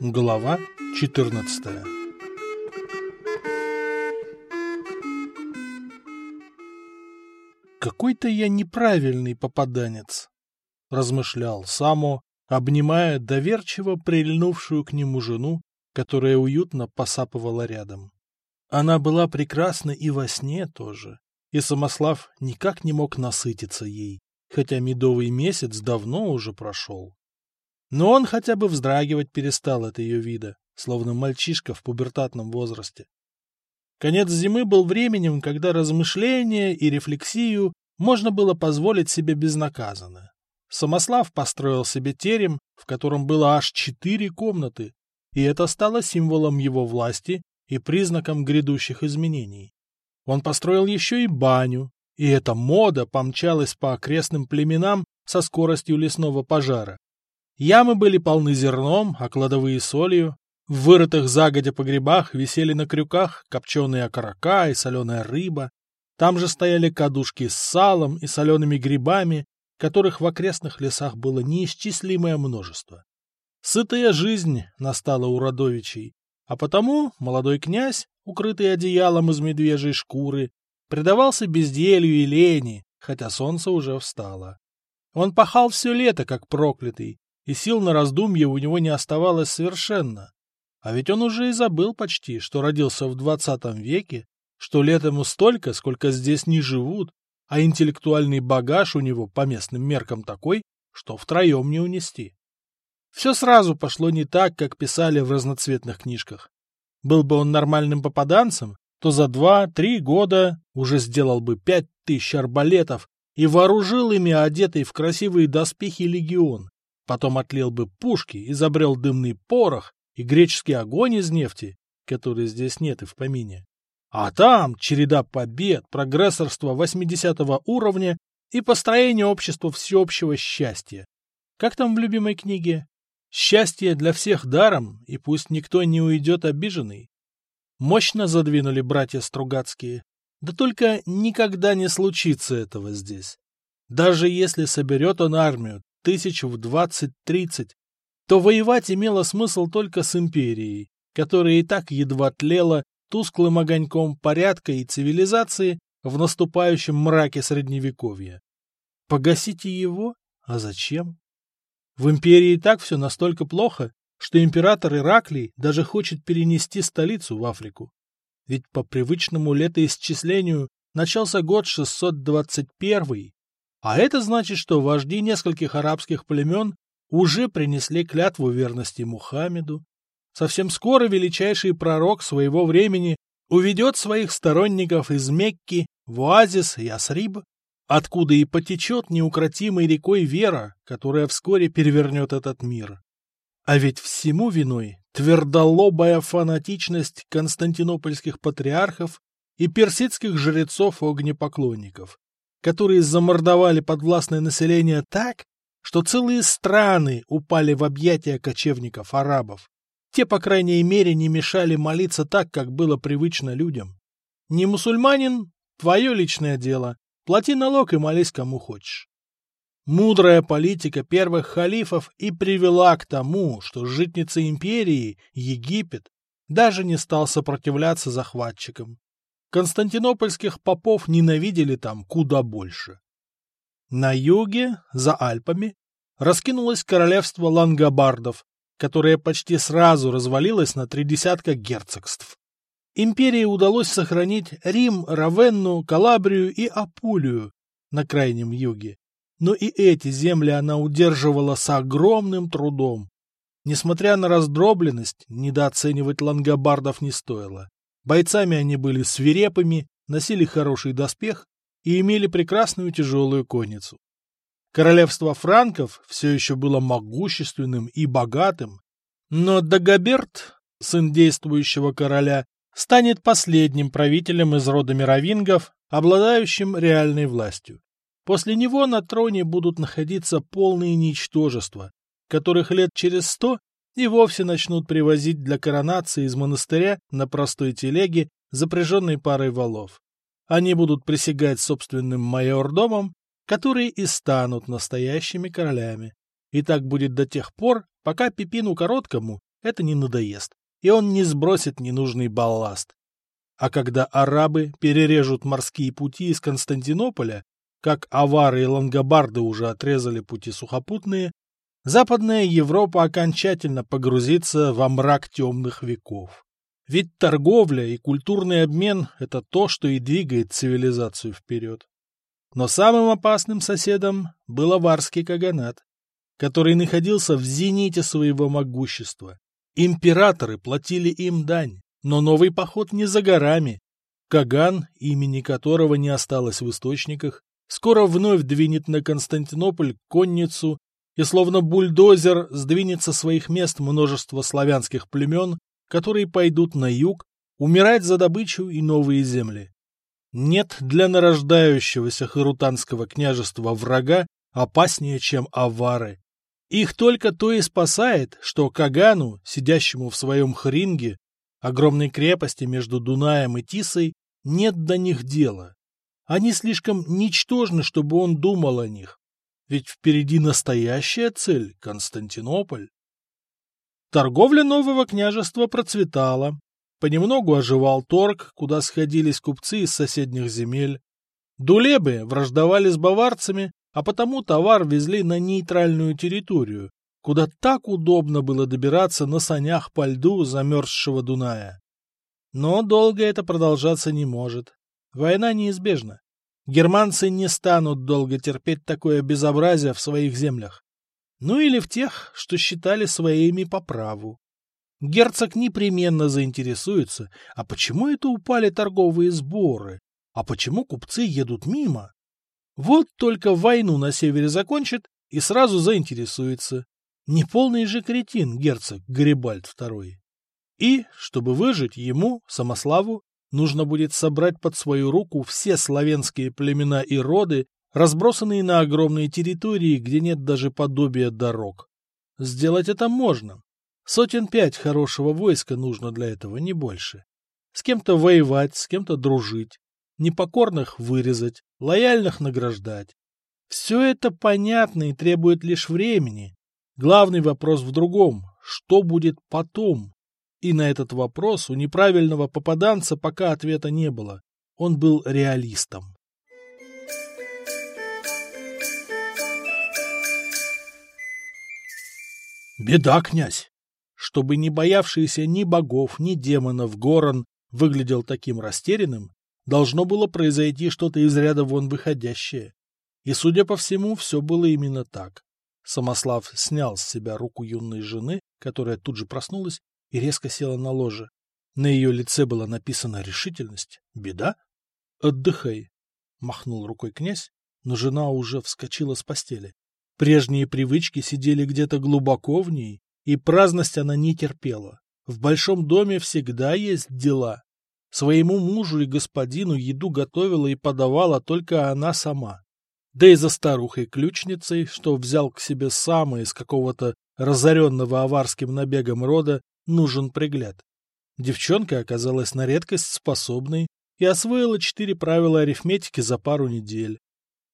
Глава 14 «Какой-то я неправильный попаданец», — размышлял Само, обнимая доверчиво прильнувшую к нему жену, которая уютно посапывала рядом. Она была прекрасна и во сне тоже, и Самослав никак не мог насытиться ей, хотя медовый месяц давно уже прошел. Но он хотя бы вздрагивать перестал от ее вида, словно мальчишка в пубертатном возрасте. Конец зимы был временем, когда размышления и рефлексию можно было позволить себе безнаказанно. Самослав построил себе терем, в котором было аж четыре комнаты, и это стало символом его власти и признаком грядущих изменений. Он построил еще и баню, и эта мода помчалась по окрестным племенам со скоростью лесного пожара. Ямы были полны зерном, а кладовые солью. В вырытых загодя погребах висели на крюках копченые окорока и соленая рыба. Там же стояли кадушки с салом и солеными грибами, которых в окрестных лесах было неисчислимое множество. Сытая жизнь настала у родовичей, а потому молодой князь, укрытый одеялом из медвежьей шкуры, предавался безделью и лени, хотя солнце уже встало. Он пахал все лето, как проклятый, и сил на раздумье у него не оставалось совершенно. А ведь он уже и забыл почти, что родился в двадцатом веке, что лет ему столько, сколько здесь не живут, а интеллектуальный багаж у него по местным меркам такой, что втроем не унести. Все сразу пошло не так, как писали в разноцветных книжках. Был бы он нормальным попаданцем, то за два-три года уже сделал бы пять тысяч арбалетов и вооружил ими одетый в красивые доспехи легион. Потом отлил бы пушки, изобрел дымный порох и греческий огонь из нефти, который здесь нет и в помине. А там череда побед, прогрессорства 80 уровня и построение общества всеобщего счастья. Как там в любимой книге? Счастье для всех даром, и пусть никто не уйдет обиженный. Мощно задвинули братья Стругацкие. Да только никогда не случится этого здесь. Даже если соберет он армию тысяч в двадцать-тридцать, то воевать имело смысл только с империей, которая и так едва тлела тусклым огоньком порядка и цивилизации в наступающем мраке Средневековья. Погасите его? А зачем? В империи и так все настолько плохо, что император Ираклий даже хочет перенести столицу в Африку. Ведь по привычному летоисчислению начался год 621, а это значит, что вожди нескольких арабских племен уже принесли клятву верности Мухаммеду, Совсем скоро величайший пророк своего времени уведет своих сторонников из Мекки в оазис Ясриб, откуда и потечет неукротимой рекой вера, которая вскоре перевернет этот мир. А ведь всему виной твердолобая фанатичность константинопольских патриархов и персидских жрецов-огнепоклонников, которые замордовали подвластное население так, что целые страны упали в объятия кочевников-арабов. Те, по крайней мере, не мешали молиться так, как было привычно людям. Не мусульманин – твое личное дело. Плати налог и молись кому хочешь. Мудрая политика первых халифов и привела к тому, что житница империи, Египет, даже не стал сопротивляться захватчикам. Константинопольских попов ненавидели там куда больше. На юге, за Альпами, раскинулось королевство лангобардов, которая почти сразу развалилась на три десятка герцогств. Империи удалось сохранить Рим, Равенну, Калабрию и Апулию на крайнем юге. Но и эти земли она удерживала с огромным трудом. Несмотря на раздробленность, недооценивать лангобардов не стоило. Бойцами они были свирепыми, носили хороший доспех и имели прекрасную тяжелую конницу. Королевство франков все еще было могущественным и богатым, но Дагоберт, сын действующего короля, станет последним правителем из рода мировингов, обладающим реальной властью. После него на троне будут находиться полные ничтожества, которых лет через сто и вовсе начнут привозить для коронации из монастыря на простой телеге, запряженной парой валов. Они будут присягать собственным майордомам которые и станут настоящими королями. И так будет до тех пор, пока Пипину Короткому это не надоест, и он не сбросит ненужный балласт. А когда арабы перережут морские пути из Константинополя, как авары и лангобарды уже отрезали пути сухопутные, Западная Европа окончательно погрузится во мрак темных веков. Ведь торговля и культурный обмен – это то, что и двигает цивилизацию вперед. Но самым опасным соседом был аварский каганат, который находился в зените своего могущества. Императоры платили им дань, но новый поход не за горами. Каган, имени которого не осталось в источниках, скоро вновь двинет на Константинополь конницу и словно бульдозер сдвинет со своих мест множество славянских племен, которые пойдут на юг, умирать за добычу и новые земли. Нет для нарождающегося Харутанского княжества врага опаснее, чем авары. Их только то и спасает, что Кагану, сидящему в своем хринге, огромной крепости между Дунаем и Тисой, нет до них дела. Они слишком ничтожны, чтобы он думал о них. Ведь впереди настоящая цель — Константинополь. Торговля нового княжества процветала. Понемногу оживал торг, куда сходились купцы из соседних земель. Дулебы враждовали с баварцами, а потому товар везли на нейтральную территорию, куда так удобно было добираться на санях по льду замерзшего Дуная. Но долго это продолжаться не может. Война неизбежна. Германцы не станут долго терпеть такое безобразие в своих землях. Ну или в тех, что считали своими по праву. Герцог непременно заинтересуется, а почему это упали торговые сборы, а почему купцы едут мимо. Вот только войну на севере закончит и сразу заинтересуется. Неполный же кретин герцог Гарибальд II. И, чтобы выжить ему, Самославу, нужно будет собрать под свою руку все славянские племена и роды, разбросанные на огромные территории, где нет даже подобия дорог. Сделать это можно. Сотен пять хорошего войска нужно для этого, не больше. С кем-то воевать, с кем-то дружить, непокорных вырезать, лояльных награждать. Все это понятно и требует лишь времени. Главный вопрос в другом. Что будет потом? И на этот вопрос у неправильного попаданца пока ответа не было. Он был реалистом. Беда, князь! Чтобы не боявшийся ни богов, ни демонов Горан выглядел таким растерянным, должно было произойти что-то из ряда вон выходящее. И, судя по всему, все было именно так. Самослав снял с себя руку юной жены, которая тут же проснулась, и резко села на ложе. На ее лице была написана решительность. Беда? Отдыхай, махнул рукой князь, но жена уже вскочила с постели. Прежние привычки сидели где-то глубоко в ней, и праздность она не терпела. В большом доме всегда есть дела. Своему мужу и господину еду готовила и подавала только она сама. Да и за старухой-ключницей, что взял к себе сам из какого-то разоренного аварским набегом рода, нужен пригляд. Девчонка оказалась на редкость способной и освоила четыре правила арифметики за пару недель.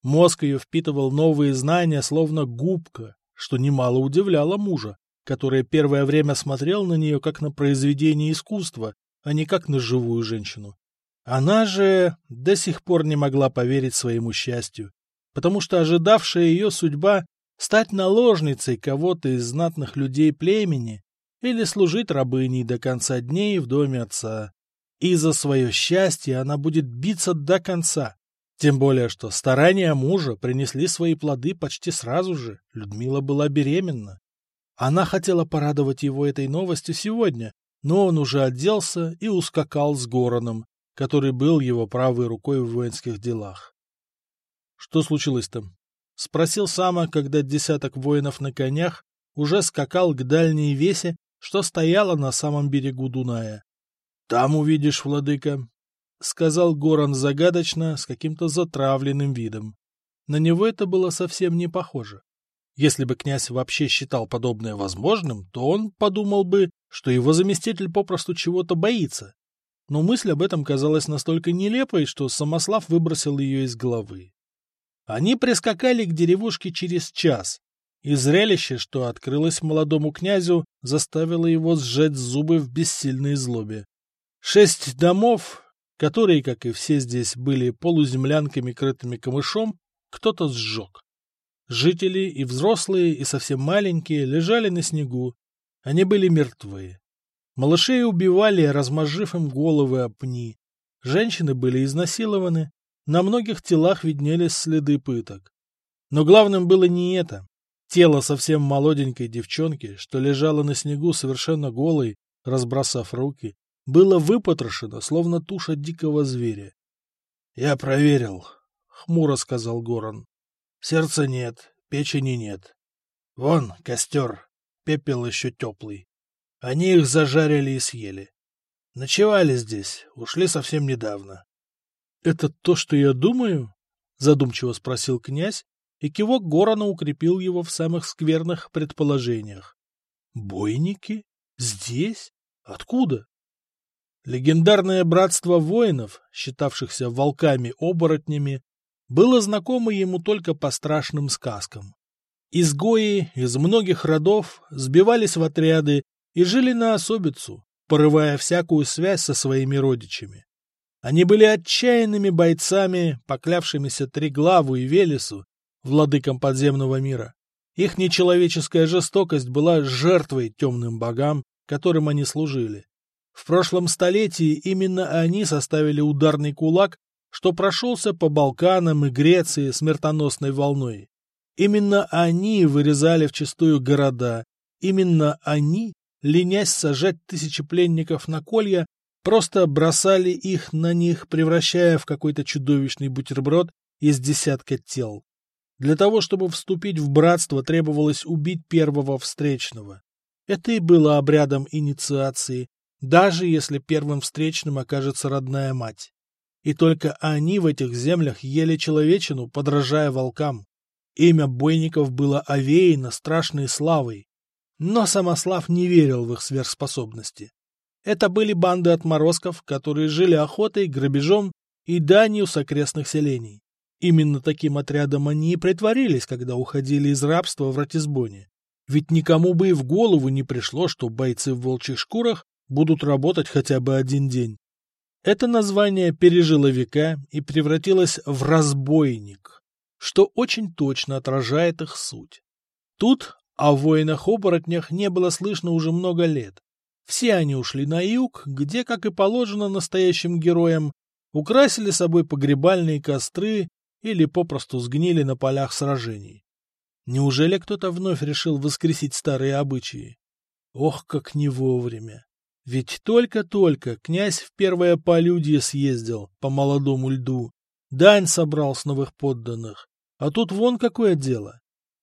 Мозг ее впитывал новые знания, словно губка, что немало удивляло мужа, который первое время смотрел на нее как на произведение искусства, а не как на живую женщину. Она же до сих пор не могла поверить своему счастью, потому что ожидавшая ее судьба стать наложницей кого-то из знатных людей племени или служить рабыней до конца дней в доме отца. И за свое счастье она будет биться до конца. Тем более, что старания мужа принесли свои плоды почти сразу же. Людмила была беременна. Она хотела порадовать его этой новостью сегодня, но он уже оделся и ускакал с Гороном, который был его правой рукой в воинских делах. — Что случилось там? — спросил Сама, когда десяток воинов на конях уже скакал к дальней весе что стояла на самом берегу Дуная. — Там увидишь, владыка, — сказал Горан загадочно, с каким-то затравленным видом. На него это было совсем не похоже. Если бы князь вообще считал подобное возможным, то он подумал бы, что его заместитель попросту чего-то боится. Но мысль об этом казалась настолько нелепой, что Самослав выбросил ее из головы. Они прискакали к деревушке через час, и зрелище, что открылось молодому князю, заставило его сжать зубы в бессильной злобе. Шесть домов, которые, как и все здесь, были полуземлянками, крытыми камышом, кто-то сжег. Жители и взрослые, и совсем маленькие лежали на снегу. Они были мертвы. Малышей убивали, размозжив им головы о пни. Женщины были изнасилованы. На многих телах виднелись следы пыток. Но главным было не это. Тело совсем молоденькой девчонки, что лежало на снегу совершенно голой, разбросав руки, было выпотрошено, словно туша дикого зверя. — Я проверил, — хмуро сказал Горан. — Сердца нет, печени нет. Вон костер, пепел еще теплый. Они их зажарили и съели. Ночевали здесь, ушли совсем недавно. — Это то, что я думаю? — задумчиво спросил князь, и кивок Горана укрепил его в самых скверных предположениях. — Бойники? Здесь? Откуда? Легендарное братство воинов, считавшихся волками-оборотнями, было знакомо ему только по страшным сказкам. Изгои из многих родов сбивались в отряды и жили на особицу, порывая всякую связь со своими родичами. Они были отчаянными бойцами, поклявшимися Триглаву и Велесу, владыкам подземного мира. Их нечеловеческая жестокость была жертвой темным богам, которым они служили. В прошлом столетии именно они составили ударный кулак, что прошелся по Балканам и Греции смертоносной волной. Именно они вырезали вчистую города, именно они, ленясь сажать тысячи пленников на колья, просто бросали их на них, превращая в какой-то чудовищный бутерброд из десятка тел. Для того, чтобы вступить в братство, требовалось убить первого встречного. Это и было обрядом инициации, даже если первым встречным окажется родная мать. И только они в этих землях ели человечину, подражая волкам. Имя бойников было овеяно страшной славой. Но Самослав не верил в их сверхспособности. Это были банды отморозков, которые жили охотой, грабежом и данью с окрестных селений. Именно таким отрядом они и притворились, когда уходили из рабства в Ратисбоне. Ведь никому бы и в голову не пришло, что бойцы в волчьих шкурах будут работать хотя бы один день. Это название пережило века и превратилось в разбойник, что очень точно отражает их суть. Тут о воинах-оборотнях не было слышно уже много лет. Все они ушли на юг, где, как и положено настоящим героям, украсили собой погребальные костры или попросту сгнили на полях сражений. Неужели кто-то вновь решил воскресить старые обычаи? Ох, как не вовремя! Ведь только-только князь в первое полюдье съездил по молодому льду, дань собрал с новых подданных. А тут вон какое дело.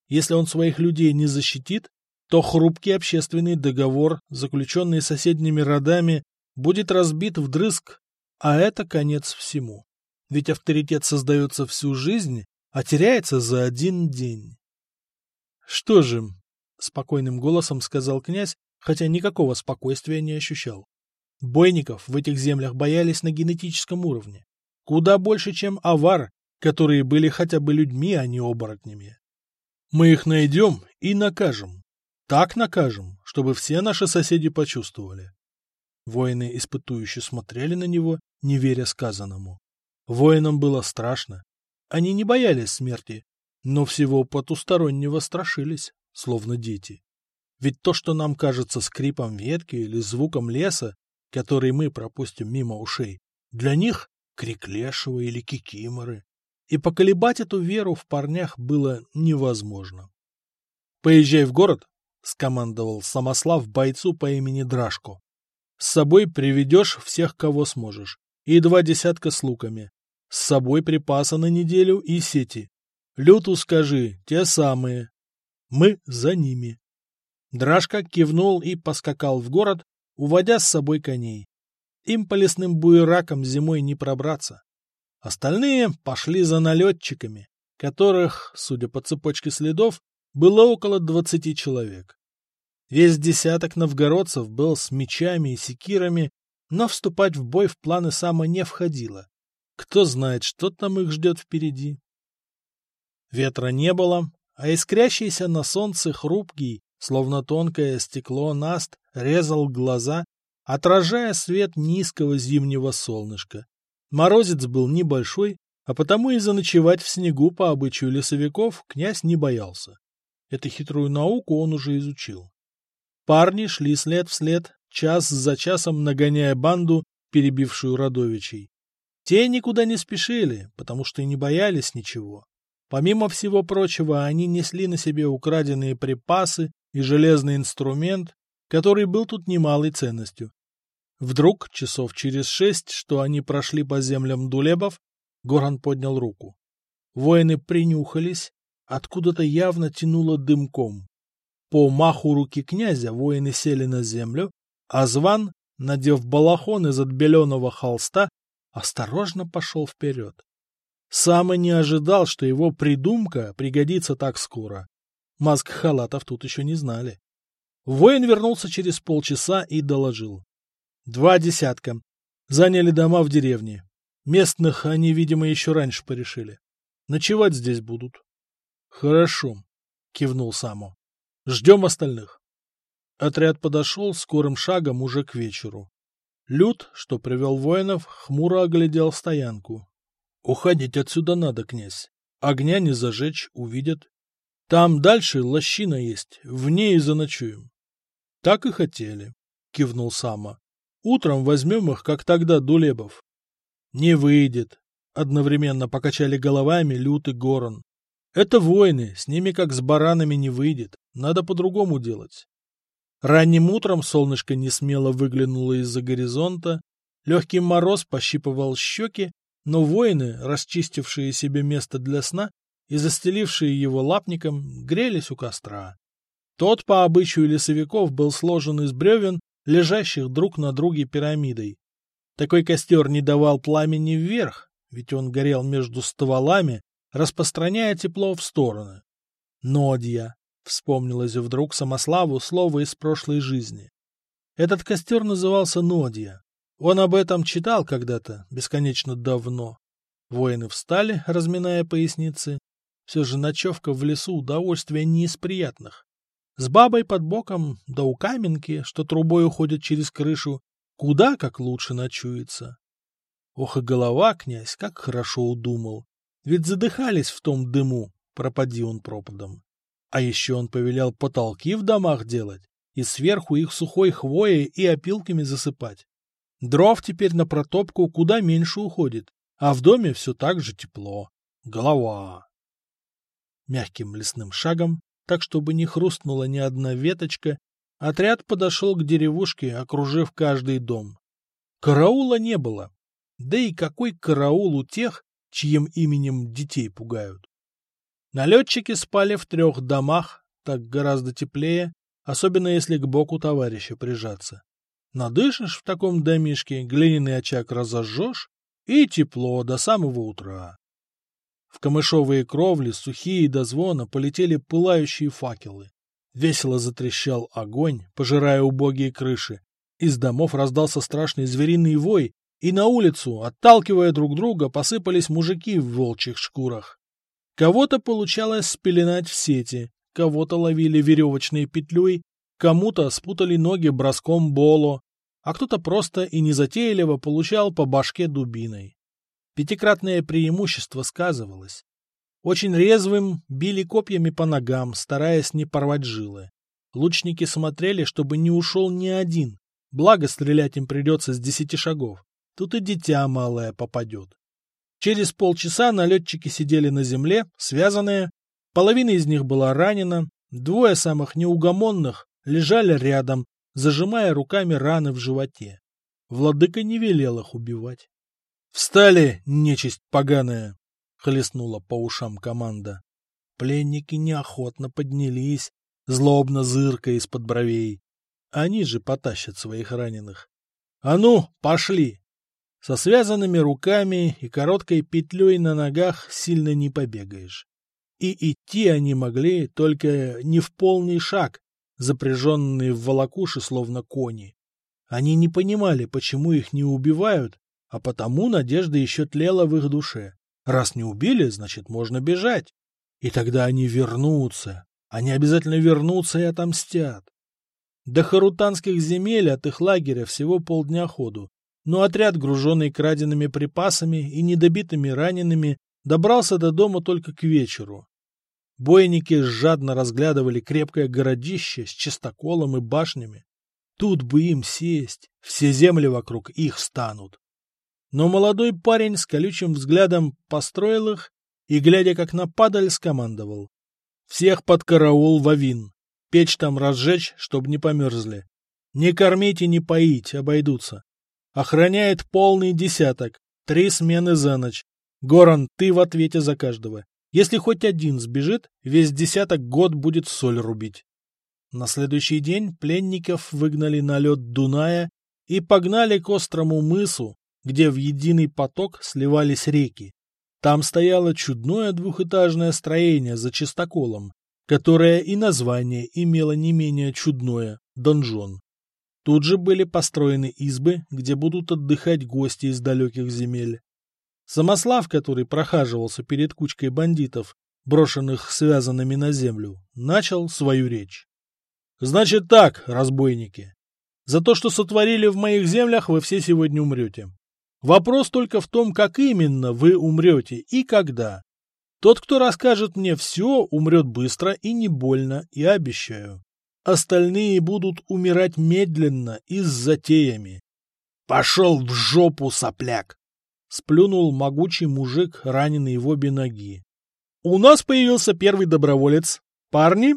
Если он своих людей не защитит, то хрупкий общественный договор, заключенный соседними родами, будет разбит вдрызг, а это конец всему. Ведь авторитет создается всю жизнь, а теряется за один день. — Что же, — спокойным голосом сказал князь, хотя никакого спокойствия не ощущал. Бойников в этих землях боялись на генетическом уровне. Куда больше, чем авар, которые были хотя бы людьми, а не оборотнями. Мы их найдем и накажем. Так накажем, чтобы все наши соседи почувствовали. Воины испытующе смотрели на него, не веря сказанному. Воинам было страшно. Они не боялись смерти, но всего потустороннего страшились, словно дети. Ведь то, что нам кажется скрипом ветки или звуком леса, который мы пропустим мимо ушей, для них — крик лешего или кикиморы. И поколебать эту веру в парнях было невозможно. «Поезжай в город», — скомандовал Самослав бойцу по имени Драшко. «С собой приведешь всех, кого сможешь, и два десятка с луками. С собой припасы на неделю и сети. Люту скажи, те самые. Мы за ними». Драшка кивнул и поскакал в город, уводя с собой коней. Им по лесным буеракам зимой не пробраться. Остальные пошли за налетчиками, которых, судя по цепочке следов, было около двадцати человек. Весь десяток новгородцев был с мечами и секирами, но вступать в бой в планы Сама не входило. Кто знает, что там их ждет впереди. Ветра не было, а искрящийся на солнце хрупкий, словно тонкое стекло наст, резал глаза, отражая свет низкого зимнего солнышка. Морозец был небольшой, а потому и заночевать в снегу по обычаю лесовиков князь не боялся. Эту хитрую науку он уже изучил. Парни шли след в след, час за часом нагоняя банду, перебившую Радовичей. Те никуда не спешили, потому что и не боялись ничего. Помимо всего прочего, они несли на себе украденные припасы и железный инструмент, который был тут немалой ценностью. Вдруг, часов через шесть, что они прошли по землям Дулебов, Горан поднял руку. Воины принюхались, откуда-то явно тянуло дымком. По маху руки князя воины сели на землю, а Зван, надев балахон из отбеленного холста, осторожно пошел вперед. Сам и не ожидал, что его придумка пригодится так скоро. Маск халатов тут еще не знали. Воин вернулся через полчаса и доложил. Два десятка. Заняли дома в деревне. Местных они, видимо, еще раньше порешили. Ночевать здесь будут. — Хорошо, — кивнул Саму. Ждем остальных. Отряд подошел скорым шагом уже к вечеру. Люд, что привел воинов, хмуро оглядел стоянку. — Уходить отсюда надо, князь. Огня не зажечь, увидят. Там дальше лощина есть, в ней и заночуем. — Так и хотели, — кивнул Сама. — Утром возьмем их, как тогда Дулебов. — Не выйдет, — одновременно покачали головами Лют и Горон. Это войны, с ними как с баранами не выйдет, надо по-другому делать. Ранним утром солнышко несмело выглянуло из-за горизонта, легкий мороз пощипывал щеки, но воины, расчистившие себе место для сна и застелившие его лапником, грелись у костра. Тот, по обычаю лесовиков, был сложен из бревен, лежащих друг на друге пирамидой. Такой костер не давал пламени вверх, ведь он горел между стволами, распространяя тепло в стороны. Нодья. Вспомнилось вдруг Самославу слово из прошлой жизни. Этот костер назывался Нодья. Он об этом читал когда-то, бесконечно давно. Воины встали, разминая поясницы. Все же ночевка в лесу удовольствие не из приятных. С бабой под боком, да у каменки, что трубой уходит через крышу, куда как лучше ночуется. Ох и голова, князь, как хорошо удумал. Ведь задыхались в том дыму, пропади он пропадом. А еще он повелел потолки в домах делать и сверху их сухой хвоей и опилками засыпать. Дров теперь на протопку куда меньше уходит, а в доме все так же тепло. Голова. Мягким лесным шагом, так чтобы не хрустнула ни одна веточка, отряд подошел к деревушке, окружив каждый дом. Караула не было. Да и какой караул у тех, чьим именем детей пугают. Налетчики спали в трех домах, так гораздо теплее, особенно если к боку товарища прижаться. Надышишь в таком домишке, глиняный очаг разожжешь, и тепло до самого утра. В камышовые кровли, сухие до звона, полетели пылающие факелы. Весело затрещал огонь, пожирая убогие крыши. Из домов раздался страшный звериный вой, и на улицу, отталкивая друг друга, посыпались мужики в волчьих шкурах. Кого-то получалось спеленать в сети, кого-то ловили веревочной петлей, кому-то спутали ноги броском боло, а кто-то просто и незатейливо получал по башке дубиной. Пятикратное преимущество сказывалось. Очень резвым били копьями по ногам, стараясь не порвать жилы. Лучники смотрели, чтобы не ушел ни один, благо стрелять им придется с десяти шагов. Тут и дитя малое попадет. Через полчаса налетчики сидели на земле, связанные. Половина из них была ранена. Двое самых неугомонных лежали рядом, зажимая руками раны в животе. Владыка не велел их убивать. «Встали, нечисть поганая!» — хлестнула по ушам команда. Пленники неохотно поднялись, злобно зыркая из-под бровей. Они же потащат своих раненых. «А ну, пошли!» Со связанными руками и короткой петлей на ногах сильно не побегаешь. И идти они могли только не в полный шаг, запряженные в волокуши словно кони. Они не понимали, почему их не убивают, а потому надежда еще тлела в их душе. Раз не убили, значит, можно бежать. И тогда они вернутся. Они обязательно вернутся и отомстят. До харутанских земель от их лагеря всего полдня ходу, но отряд, груженный краденными припасами и недобитыми ранеными, добрался до дома только к вечеру. Бойники жадно разглядывали крепкое городище с чистоколом и башнями. Тут бы им сесть, все земли вокруг их станут. Но молодой парень с колючим взглядом построил их и, глядя как на падаль, скомандовал. Всех под караул вовин. Печь там разжечь, чтоб не померзли. Не кормить и не поить, обойдутся. Охраняет полный десяток, три смены за ночь. Горан, ты в ответе за каждого. Если хоть один сбежит, весь десяток год будет соль рубить. На следующий день пленников выгнали на лед Дуная и погнали к острому мысу, где в единый поток сливались реки. Там стояло чудное двухэтажное строение за чистоколом, которое и название имело не менее чудное – донжон. Тут же были построены избы, где будут отдыхать гости из далеких земель. Самослав, который прохаживался перед кучкой бандитов, брошенных связанными на землю, начал свою речь. «Значит так, разбойники, за то, что сотворили в моих землях, вы все сегодня умрете. Вопрос только в том, как именно вы умрете и когда. Тот, кто расскажет мне все, умрет быстро и не больно, я обещаю. Остальные будут умирать медленно и с затеями. «Пошел в жопу, сопляк!» — сплюнул могучий мужик, раненый в обе ноги. «У нас появился первый доброволец. Парни!»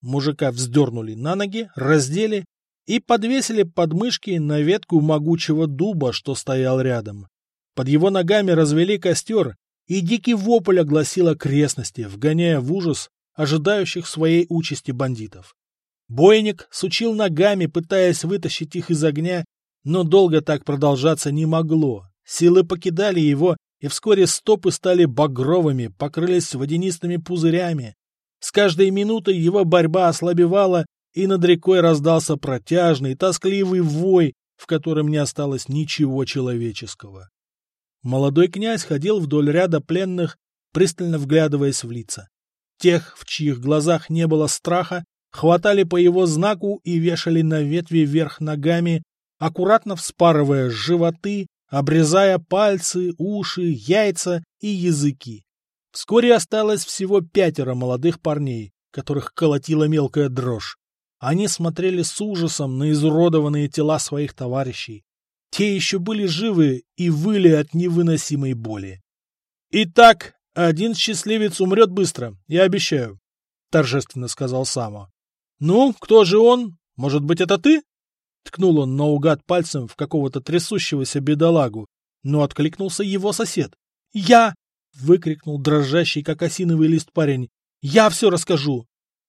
Мужика вздернули на ноги, раздели и подвесили подмышки на ветку могучего дуба, что стоял рядом. Под его ногами развели костер, и дикий вопль огласил окрестности, вгоняя в ужас ожидающих своей участи бандитов. Бойник сучил ногами, пытаясь вытащить их из огня, но долго так продолжаться не могло. Силы покидали его, и вскоре стопы стали багровыми, покрылись водянистыми пузырями. С каждой минутой его борьба ослабевала, и над рекой раздался протяжный, тоскливый вой, в котором не осталось ничего человеческого. Молодой князь ходил вдоль ряда пленных, пристально вглядываясь в лица. Тех, в чьих глазах не было страха, хватали по его знаку и вешали на ветви вверх ногами, аккуратно вспарывая животы, обрезая пальцы, уши, яйца и языки. Вскоре осталось всего пятеро молодых парней, которых колотила мелкая дрожь. Они смотрели с ужасом на изуродованные тела своих товарищей. Те еще были живы и выли от невыносимой боли. «Итак, один счастливец умрет быстро, я обещаю», — торжественно сказал Само. «Ну, кто же он? Может быть, это ты?» Ткнул он наугад пальцем в какого-то трясущегося бедолагу, но откликнулся его сосед. «Я!» — выкрикнул дрожащий, как осиновый лист парень. «Я все расскажу!»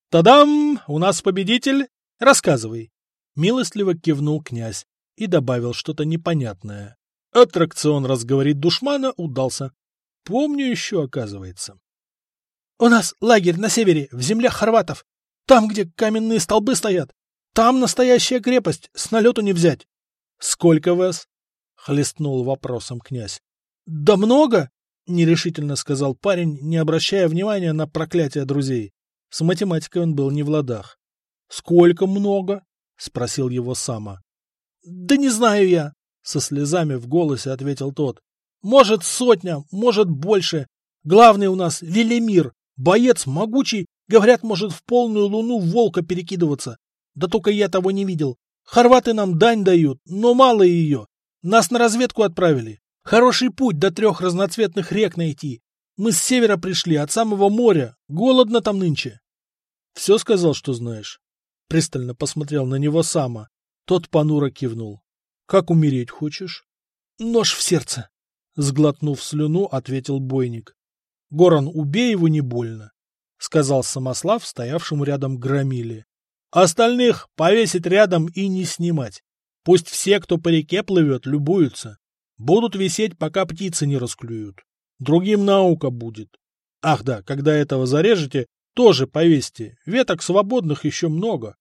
«Тадам! У нас победитель! Рассказывай!» Милостливо кивнул князь и добавил что-то непонятное. Аттракцион разговорить душмана удался. Помню еще, оказывается. — У нас лагерь на севере, в землях хорватов. Там, где каменные столбы стоят. Там настоящая крепость, с налету не взять. — Сколько вас? — хлестнул вопросом князь. — Да много, — нерешительно сказал парень, не обращая внимания на проклятие друзей. С математикой он был не в ладах. — Сколько много? — спросил его Сама. — Да не знаю я, — со слезами в голосе ответил тот. — Может, сотня, может, больше. Главный у нас Велимир, боец могучий Говорят, может в полную луну волка перекидываться. Да только я того не видел. Хорваты нам дань дают, но мало ее. Нас на разведку отправили. Хороший путь до трех разноцветных рек найти. Мы с севера пришли, от самого моря. Голодно там нынче. Все сказал, что знаешь. Пристально посмотрел на него Сама. Тот понуро кивнул. Как умереть хочешь? Нож в сердце. Сглотнув слюну, ответил бойник. Горан, убей его не больно. — сказал Самослав, стоявшему рядом громиле. — Остальных повесить рядом и не снимать. Пусть все, кто по реке плывет, любуются. Будут висеть, пока птицы не расклюют. Другим наука будет. Ах да, когда этого зарежете, тоже повесьте. Веток свободных еще много.